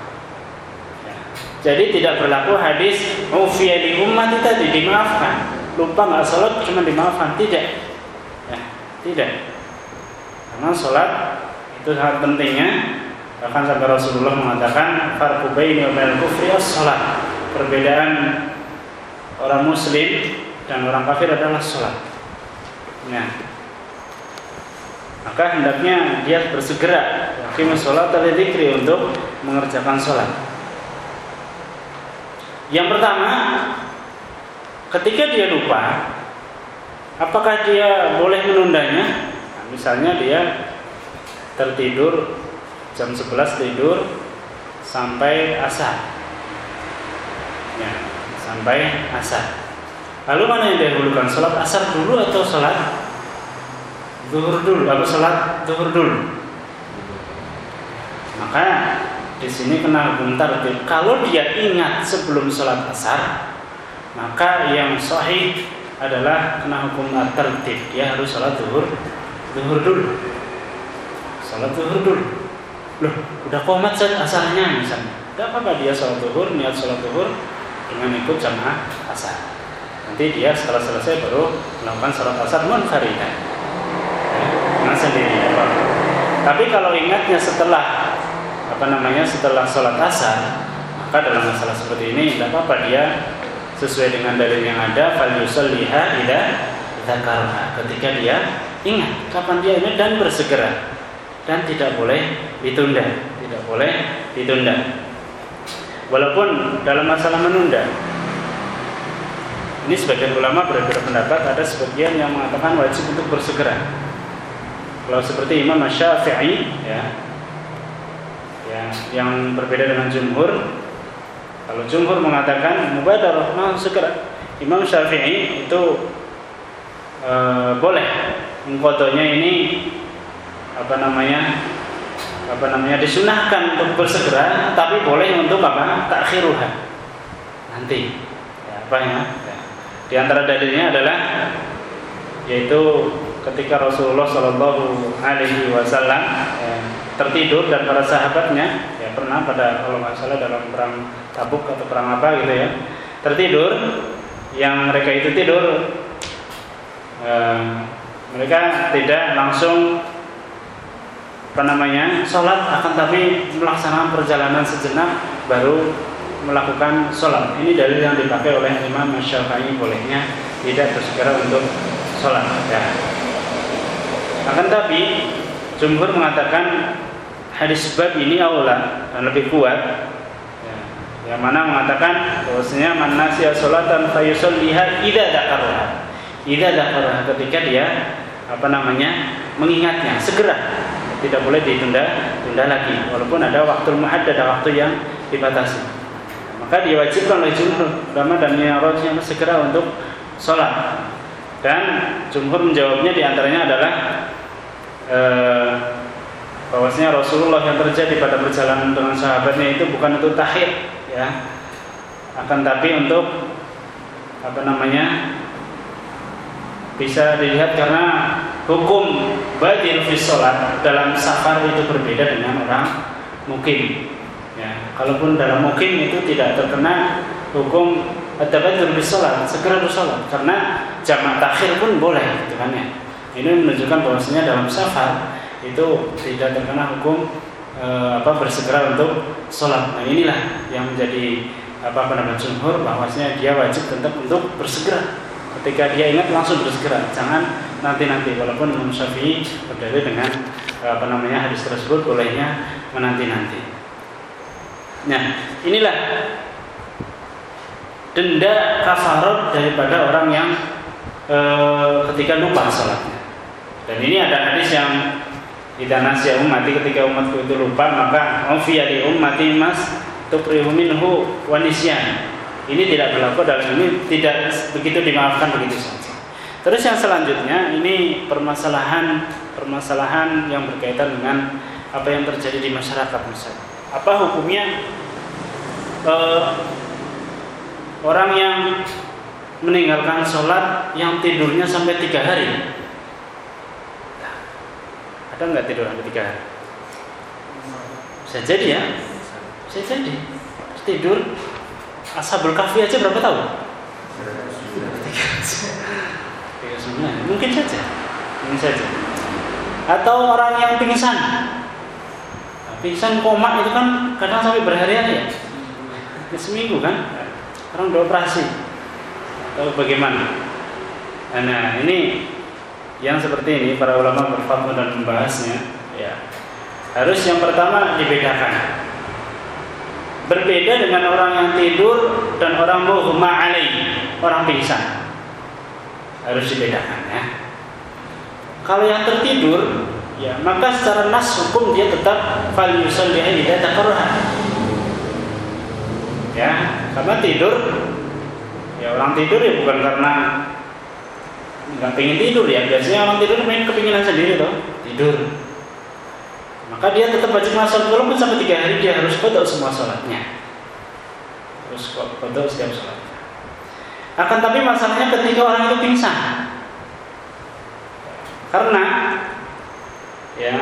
Ya. Jadi tidak berlaku hadis ufiya di umat tadi dimaafkan. Lupa nggak sholat cuma dimaafkan, tidak. Ya, tidak. Karena sholat itu sangat pentingnya bahkan sampai Rasulullah mengatakan farqu baini wa kufri as-salat perbedaan orang muslim dan orang kafir adalah salat. Nah maka hendaknya dia bersegera akhirnya sholat dzikri untuk mengerjakan sholat yang pertama ketika dia lupa apakah dia boleh menundanya? Nah, misalnya dia tertidur jam 11 tidur sampai asar. Ya sampai asar. Lalu mana yang dahulukan? Sholat asar dulu atau sholat zuhur dulu? Atau sholat zuhur dulu? Maka di sini kena tartib kalau dia ingat sebelum sholat asar maka yang sahih adalah kena hukum tertib. Dia harus sholat zuhur zuhur dulu. Sholat zuhur dulu loh udah komat asarnya misalnya tidak apa-apa dia sholat zuhur niat sholat zuhur dengan ikut jamaah asar. Nanti dia setelah selesai baru melakukan sholat asar munfaridan dengan sendiri apa tapi kalau ingatnya setelah apa namanya setelah sholat asar maka dalam masalah seperti ini tidak apa-apa dia sesuai dengan dalil yang ada fal yusalliha dzakarha. Ketika dia ingat kapan dia ingat dan bersegera dan tidak boleh ditunda. Tidak boleh ditunda. Walaupun dalam masalah menunda ini sebagian ulama berbeda pendapat. Ada sebagian yang mengatakan wajib untuk bersegera. Kalau seperti Imam Syafi'i ya, ya yang berbeda dengan jumhur kalau jumhur mengatakan mubadarah mau segera. Imam Syafi'i itu e, boleh mengkodonya ini apa namanya apa namanya disunahkan untuk bersegera tapi boleh untuk apa? Takhiruha. Nanti. Ya, apa ya? ya. Di antara dalilnya adalah yaitu ketika Rasulullah Shallallahu Alaihi Wasallam ya, tertidur dan para sahabatnya ya pernah pada kalau nggak salah dalam perang Tabuk atau perang apa gitu ya tertidur yang mereka itu tidur eh, mereka tidak langsung apa namanya sholat akan tapi melaksanakan perjalanan sejenak baru melakukan sholat. Ini dalil yang dipakai oleh Imam Syafi'i bolehnya tidak bersegera untuk sholat. Ya. akan tapi Jumhur mengatakan hadis bab ini aula dan lebih kuat. Ya, yang mana mengatakan bahwasanya man nasiya salatan fayusalliha idza dzakaraha. Idza dzakaraha ketika dia apa namanya mengingatnya segera tidak boleh ditunda tunda lagi. Walaupun ada waktu muhaddad ada waktu yang dibatasi. Maka diwajibkan oleh jumhur ulama dan yang segera untuk sholat. Dan jumhur menjawabnya di antaranya adalah eh, bahwasanya Rasulullah yang terjadi pada perjalanan dengan sahabatnya itu bukan untuk tahir ya. Akan tapi untuk apa namanya bisa dilihat karena hukum badil fi sholat dalam safar itu berbeda dengan orang mukim ya kalaupun dalam mukim itu tidak terkena hukum at-tabadur fi sholat segera bersolat karena jamak takhir pun boleh gitu kan ya ini menunjukkan bahwasanya dalam safar itu tidak terkena hukum e, apa bersegera untuk sholat. Nah inilah yang menjadi apa apa namanya jumhur bahwasanya dia wajib tetap untuk bersegera. Ketika dia ingat langsung bersegera, jangan nanti-nanti. Walaupun Imam Syafi'i berdalil dengan e, apa namanya hadis tersebut bolehnya menanti-nanti. Nah inilah denda kafarat daripada orang yang e, ketika lupa sholatnya. Dan ini ada hadis yang Ida nasya ummati ketika umatku itu lupa maka ufiya di ummati mas minhu wanisyan. Ini tidak berlaku dalam ini tidak begitu dimaafkan begitu saja. Terus yang selanjutnya ini permasalahan permasalahan yang berkaitan dengan apa yang terjadi di masyarakat misalnya. Apa hukumnya uh, orang yang meninggalkan sholat yang tidurnya sampai tiga hari ada nggak tidur sampai tiga hari? Bisa jadi ya. Bisa jadi. Tidur Ashabul Kahfi aja berapa tahun? Sembilan. Mungkin saja. Mungkin saja. Atau orang yang pingsan. Nah, pingsan koma itu kan kadang sampai berhari-hari ya. ya. Seminggu kan. Orang udah operasi. Atau bagaimana? Nah, ini yang seperti ini para ulama berfatwa dan membahasnya ya harus yang pertama dibedakan berbeda dengan orang yang tidur dan orang mughma alaih orang pingsan harus dibedakan ya. Kalau yang tertidur ya maka secara nas hukum dia tetap fal yusalliha idza takarraha ya karena tidur ya orang tidur ya bukan karena nggak pengen tidur ya. Biasanya orang tidur main kepinginan sendiri tuh tidur. Maka dia tetap wajib masuk walaupun sampai tiga hari dia harus kodok semua sholatnya. Harus kodok setiap sholat akan tapi masalahnya ketika orang itu pingsan karena ya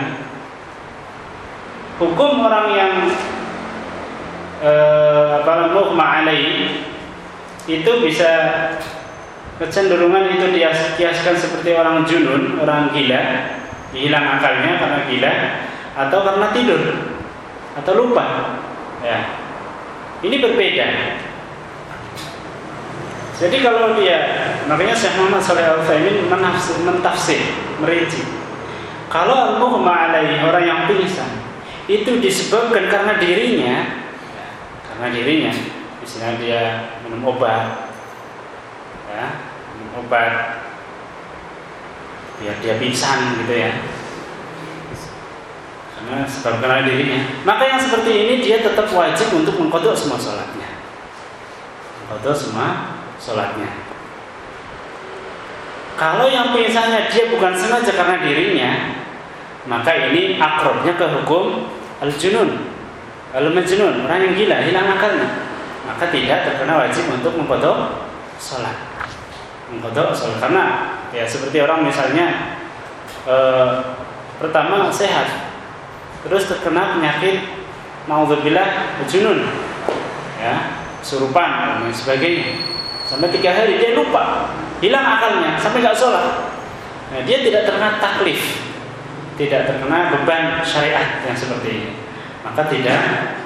hukum orang yang eh, apa itu bisa kecenderungan itu kiaskan seperti orang junun, orang gila, hilang akalnya karena gila atau karena tidur atau lupa. Ya. Ini berbeda. Jadi kalau dia, makanya Syekh Muhammad Saleh Al Utsaimin mentafsir, merinci. Kalau al-mughma orang yang pingsan itu disebabkan karena dirinya, karena dirinya, misalnya dia minum obat, ya, obat biar dia pingsan gitu ya. Karena sebab karena dirinya. Maka yang seperti ini dia tetap wajib untuk mengkodok semua sholatnya. Mengkodok semua sholatnya. Kalau yang pingsannya dia bukan sengaja karena dirinya maka ini akrobnya ke hukum al-junun. Al-majnun orang yang gila hilang akalnya. Maka tidak terkena wajib untuk mengkodok sholat. Mengkodok sholat. Karena ya seperti orang misalnya e, pertama sehat. Terus terkena penyakit naudzubillah junun ya surupan dan sebagainya sampai tiga hari dia lupa. Hilang akalnya sampai nggak sholat. Nah, dia tidak terkena taklif. Tidak terkena beban syariat yang seperti ini. Maka tidak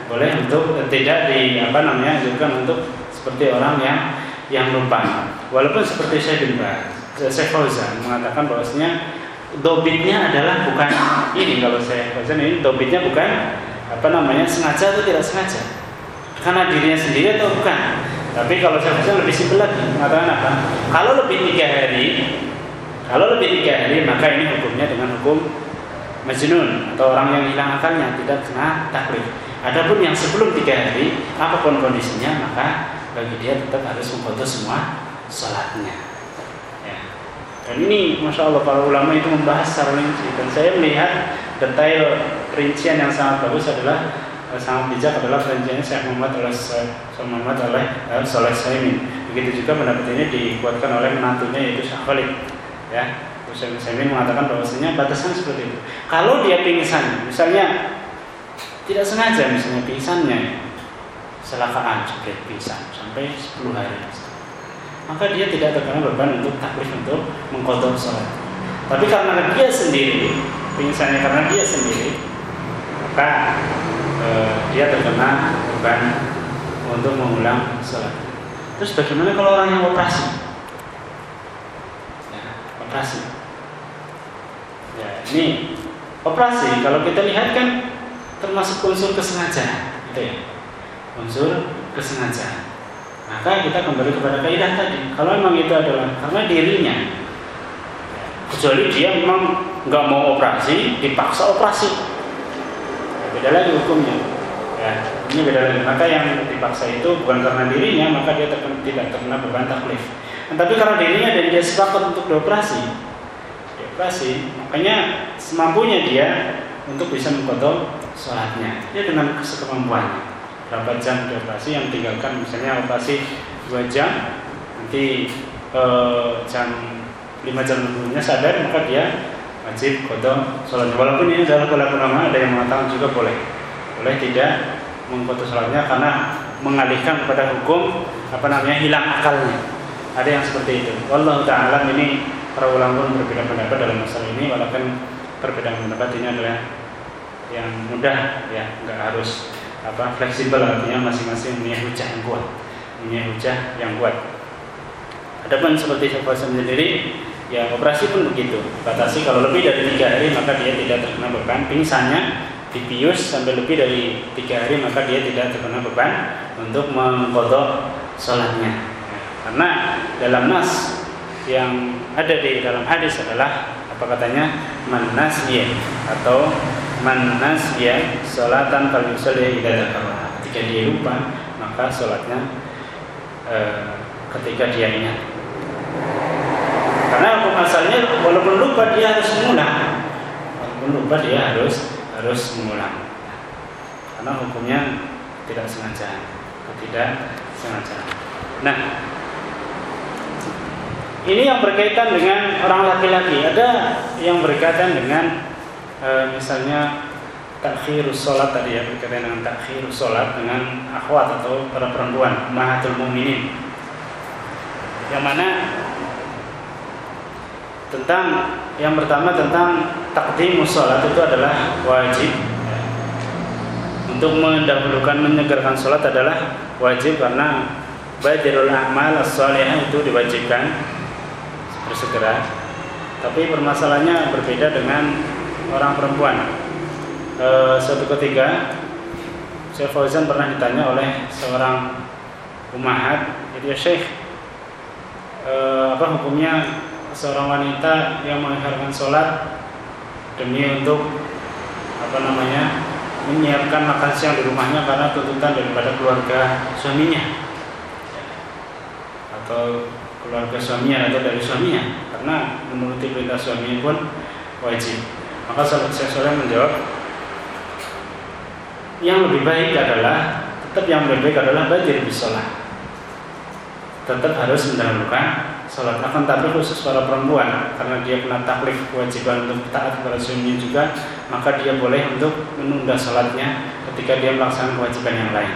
boleh untuk tidak di apa namanya juga untuk seperti orang yang yang lupa. Walaupun seperti saya bin saya Fauzan mengatakan bahwasanya dobitnya adalah bukan ini. Kalau saya Fauzan ini dobitnya bukan apa namanya sengaja atau tidak sengaja. Karena dirinya sendiri atau bukan. Tapi kalau saya lebih simpel lagi mengatakan apa? Kalau lebih tiga hari, kalau lebih tiga hari maka ini hukumnya dengan hukum majnun atau orang yang hilang akalnya tidak kena taklif. Adapun yang sebelum tiga hari, apa pun kondisinya maka bagi dia tetap harus memfoto semua sholatnya. Ya. Dan ini Masya Allah para ulama itu membahas secara rinci dan saya melihat detail rincian yang sangat bagus adalah sangat bijak adalah rinciannya Syekh Muhammad oleh Syekh Muhammad oleh eh, Soleh Saimin. Begitu juga pendapat ini dikuatkan oleh menantunya yaitu Syekh Khalid. Ya, Syekh Saimin mengatakan bahwasanya batasan seperti itu. Kalau dia pingsan, misalnya tidak sengaja misalnya pingsannya kecelakaan jebret pingsan sampai 10 hari maka dia tidak terkena beban untuk taklif untuk mengkodok sholat. Tapi karena dia sendiri, pingsannya karena dia sendiri, maka e, dia terkena beban untuk mengulang sholat. Terus bagaimana kalau orang yang operasi? Ya, operasi. Ya, ini operasi kalau kita lihat kan termasuk unsur kesengajaan, gitu ya. Unsur kesengajaan. Maka kita kembali kepada kaidah tadi. Kalau memang itu adalah karena dirinya, kecuali dia memang nggak mau operasi, dipaksa operasi, beda lagi hukumnya. Ya, ini beda lagi. Maka yang dipaksa itu bukan karena dirinya, maka dia terkena, tidak terkena beban taklif. Nah, tapi karena dirinya dan dia sepakat untuk dioperasi, dioperasi, makanya semampunya dia untuk bisa mengkodok sholatnya. Dia dengan sekemampuannya berapa jam operasi yang tinggalkan misalnya operasi dua jam nanti eh, jam lima jam sebelumnya sadar maka dia wajib kodok sholatnya walaupun ini adalah pola ulama ada yang mengatakan juga boleh. Boleh tidak mengkodok sholatnya karena mengalihkan kepada hukum apa namanya hilang akalnya. Ada yang seperti itu. Allah taala ini para ulama pun berbeda pendapat dalam masalah ini walaupun perbedaan pendapat ini adalah yang mudah ya nggak harus apa fleksibel artinya masing-masing punya hujah yang kuat. Punya hujah yang kuat. Adapun seperti saya sendiri ya operasi pun begitu. Batasi kalau lebih dari tiga hari maka dia tidak terkena beban. Pingsannya dipius sampai lebih dari tiga hari maka dia tidak terkena beban untuk mengkodok sholatnya. Karena dalam nas yang ada di dalam hadis adalah apa katanya manasya atau manasya salatan kalau misalnya tidak ketika dia lupa maka sholatnya eh, ketika dia ingat karena hukum asalnya walaupun lupa dia harus mengulang walaupun lupa dia harus harus mengulang karena hukumnya tidak sengaja tidak sengaja nah ini yang berkaitan dengan orang laki-laki. Ada yang berkaitan dengan e, misalnya takhirus sholat tadi ya berkaitan dengan takhirus sholat dengan akhwat atau para perempuan mahatul muminin. Yang mana tentang yang pertama tentang takdimus sholat itu adalah wajib. Untuk mendahulukan menyegarkan sholat adalah wajib karena badirul amal as-salihah itu diwajibkan bersegera. Tapi permasalahannya berbeda dengan orang perempuan. E, suatu ketika Syekh Fauzan pernah ditanya oleh seorang umahat jadi ya Syekh e, apa hukumnya seorang wanita yang mengikharkan sholat demi untuk apa namanya menyiapkan makan siang di rumahnya karena tuntutan daripada keluarga suaminya. Atau keluarga suaminya atau dari suaminya. Karena menuruti perintah suaminya pun wajib. Maka sahabat saya soleh menjawab yang lebih baik adalah tetap yang lebih baik adalah bajir sholat tetap harus mendahulukan sholat akan tapi khusus para perempuan karena dia kena taklif kewajiban untuk taat kepada suaminya juga maka dia boleh untuk menunda sholatnya ketika dia melaksanakan kewajiban yang lain.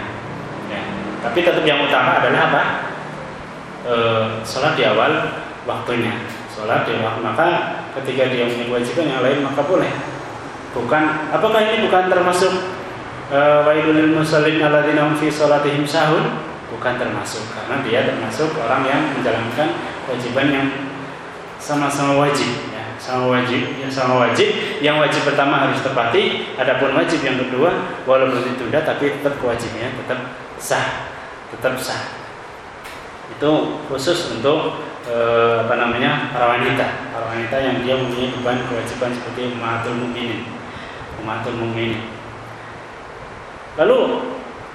Ya. tapi tetap yang utama adalah apa? E, sholat di awal waktunya. Sholat di awal maka ketika dia punya kewajiban yang lain maka boleh. Bukan apakah ini bukan termasuk e, wailul musallin alladzina fi sholatihim sahun bukan termasuk karena dia termasuk orang yang menjalankan kewajiban yang sama-sama wajib ya. Sama wajib yang sama wajib. Yang wajib pertama harus tepati adapun wajib yang kedua walaupun ditunda tapi tetap kewajibannya tetap sah tetap sah. Itu khusus untuk e, apa namanya para wanita. Para wanita yang dia mempunyai beban kewajiban seperti umatul mukminin umatul mukminin lalu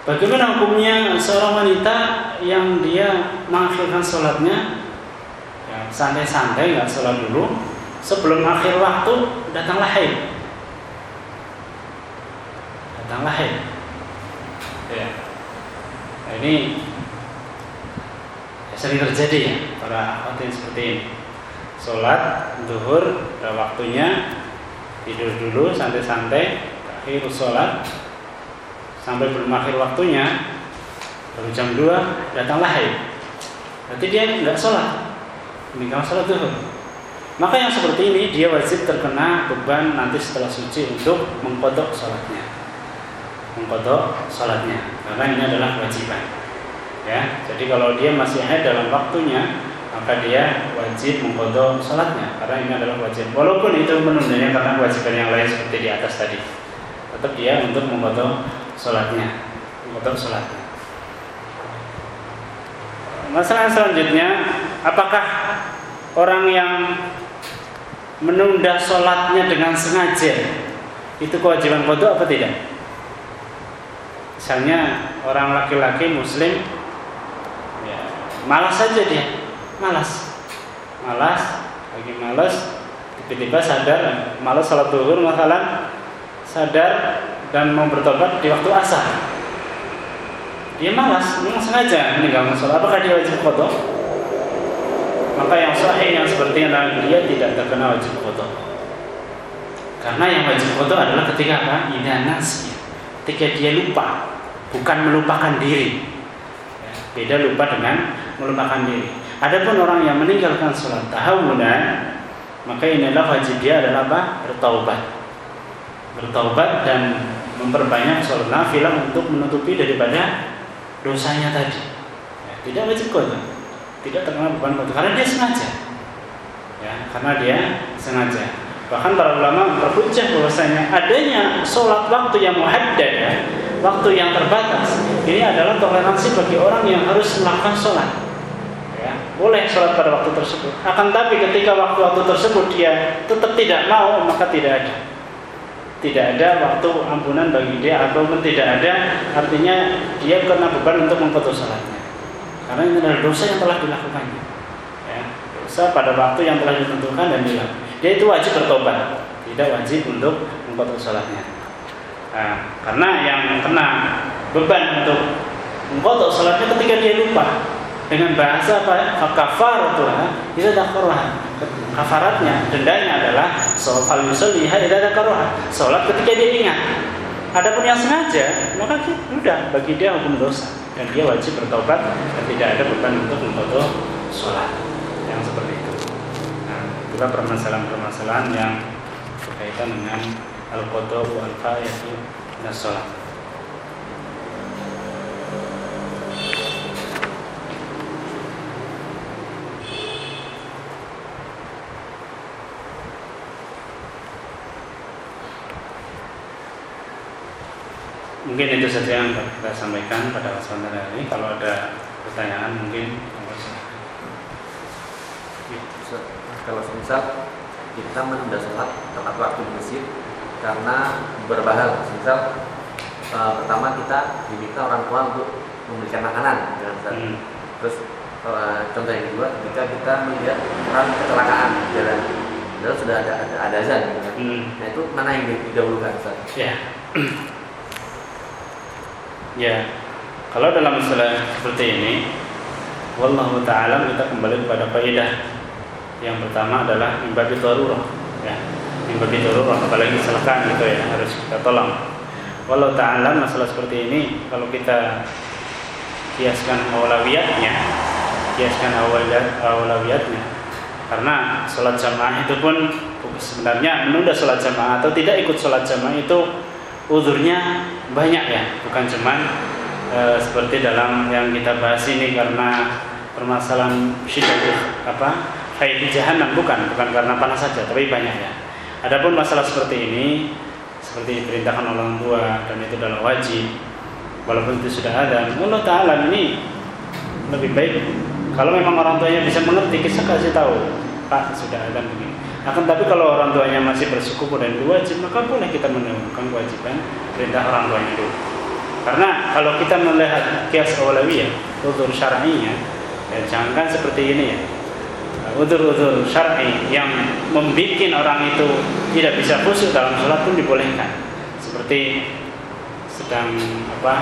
bagaimana hukumnya seorang wanita yang dia mengakhirkan sholatnya? Ya, santai-santai nggak sholat dulu. Sebelum akhir waktu datanglah haid. Datanglah haid. Ya. Nah, ini sering terjadi ya para hadirin seperti ini. Sholat duhur waktunya tidur dulu santai-santai akhir sholat sampai belum akhir waktunya baru jam 2 datanglah haid berarti dia nggak sholat. Meninggal sholat duhur maka yang seperti ini dia wajib terkena beban nanti setelah suci untuk mengkodok sholatnya. Mengkodok sholatnya. Karena ini adalah kewajiban. Ya jadi kalau dia masih haid dalam waktunya maka dia wajib mengkodok sholatnya. Karena ini adalah wajib walaupun itu menundanya karena kewajiban yang lain seperti di atas tadi. Tetap dia untuk mengkodok sholatnya. Mengkodok sholatnya. Masalah selanjutnya apakah orang yang menunda sholatnya dengan sengaja itu kewajiban kodok apa tidak? Misalnya orang laki-laki muslim malas saja dia malas. Malas lagi malas tiba-tiba sadar malas salat duhur masalah sadar dan mau bertobat di waktu asar dia malas memang sengaja meninggalkan sholat apakah dia wajib kodok maka yang sahih yang seperti yang dia tidak terkena wajib kodok karena yang wajib kodok adalah ketika apa? Idanas ketika dia lupa bukan melupakan diri beda lupa dengan melupakan diri. Adapun orang yang meninggalkan sholat tahawunan, maka inilah wajib dia adalah apa? Bertaubat. Bertaubat dan memperbanyak sholat nafilah untuk menutupi daripada dosanya tadi. Ya, tidak wajib kodok, tidak terkena beban kodok karena dia sengaja. Ya, karena dia sengaja. Bahkan para ulama berhujjah bahwasanya adanya sholat waktu yang muhaddad, ya, waktu yang terbatas, ini adalah toleransi bagi orang yang harus melakukan sholat ya boleh sholat pada waktu tersebut akan tapi ketika waktu-waktu tersebut dia tetap tidak mau maka tidak ada tidak ada waktu ampunan bagi dia ataupun tidak ada artinya dia kena beban untuk memputus sholatnya karena ini adalah dosa yang telah dilakukannya ya, dosa pada waktu yang telah ditentukan dan dilakukan dia itu wajib bertobat tidak wajib untuk memputus sholatnya nah, karena yang kena beban untuk memputus sholatnya ketika dia lupa dengan bahasa apa? Kafar itu korban kafaratnya dendanya adalah yusalliha tidak ada korban sholat ketika dia ingat. Adapun yang sengaja maka sudah bagi dia hukum dosa dan dia wajib bertobat dan tidak ada beban untuk memfoto sholat yang seperti itu. Nah itulah permasalahan-permasalahan yang berkaitan dengan al-qadha wal yaitu sholat mungkin itu saja yang kita sampaikan pada kesempatan hari ini kalau ada pertanyaan mungkin ya. kalau misal kita menunda sholat tepat waktu di masjid karena beberapa hal misal e, pertama kita diminta orang tua untuk memberikan makanan dengan hmm. terus e, contoh yang kedua ketika kita melihat orang kecelakaan di jalan lalu sudah ada ada, ada azan hmm. nah itu mana yang didahulukan Ustaz? ya Ya, kalau dalam masalah seperti ini, wallahu taala kita kembali kepada kaidah. Yang pertama adalah imbabi darurah, ya. Imbabi darurah apalagi kecelakaan gitu ya, harus kita tolong. Wallahu taala masalah seperti ini kalau kita kiaskan awalawiyatnya, kiaskan awaliyat awalawiyatnya. Karena sholat jamaah itu pun sebenarnya menunda sholat jamaah atau tidak ikut sholat jamaah itu uzurnya banyak ya, bukan cuman e, seperti dalam yang kita bahas ini karena permasalahan syiddat apa haid jahanam bukan, bukan karena panas saja, tapi banyak ya. Adapun masalah seperti ini seperti diperintahkan orang tua dan itu adalah wajib walaupun itu sudah ada Allah Ta'ala ini lebih baik kalau memang orang tuanya bisa mengerti kita kasih tahu Pak sudah ada begini akan tapi kalau orang tuanya masih bersyukur dan wajib, maka boleh kita menemukan kewajiban perintah orang tuanya itu. Karena kalau kita melihat kias awalawiyah, udur syar'inya, ya jangankan seperti ini ya. Udur-udur syar'i yang membuat orang itu tidak bisa khusyuk dalam sholat pun dibolehkan. Seperti sedang apa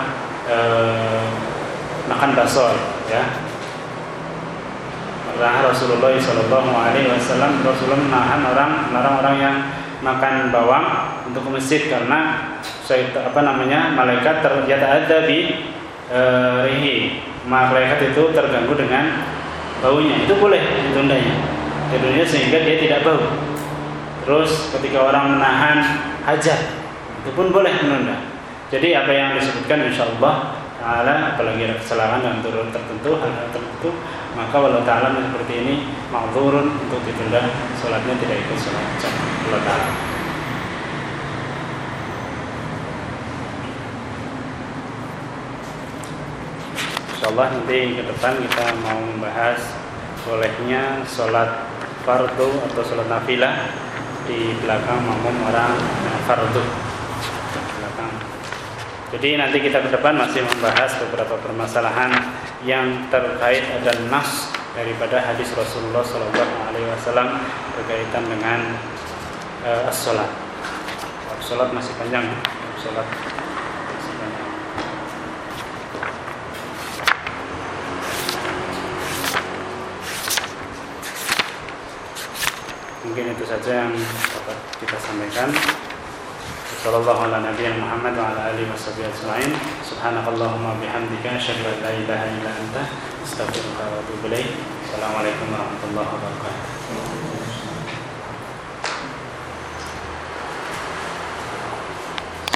eh, makan basol ya Nah, Rasulullah Shallallahu Alaihi Wasallam Rasulullah menahan orang melarang orang yang makan bawang untuk ke masjid karena apa namanya malaikat ternyata ada di e, rihi. Malaikat itu terganggu dengan baunya. Itu boleh ditundanya. Ditundanya sehingga dia tidak bau. Terus ketika orang menahan hajat itu pun boleh menunda. Jadi apa yang disebutkan insya Allah apalagi ada kesalahan dan turun tertentu hal-hal tertentu maka walau ta'ala seperti ini ma'zurun untuk ditunda sholatnya tidak ikut sholat. Allah ta'ala. InsyaAllah nanti ke depan kita mau membahas bolehnya sholat fardu atau sholat nafilah di belakang makmum orang fardu jadi nanti kita ke depan masih membahas beberapa permasalahan yang terkait dan nas daripada hadis Rasulullah Sallallahu Alaihi Wasallam berkaitan dengan uh, as-salat. Salat masih panjang, salat masih panjang. Mungkin itu saja yang dapat kita sampaikan. صلى الله على نبينا محمد وعلى آله وصحبه أجمعين. سبحانك اللهم وبحمدك أشهد أن لا إله إلا أنت أستغفرك وأتوب إليك. السلام عليكم ورحمة الله وبركاته.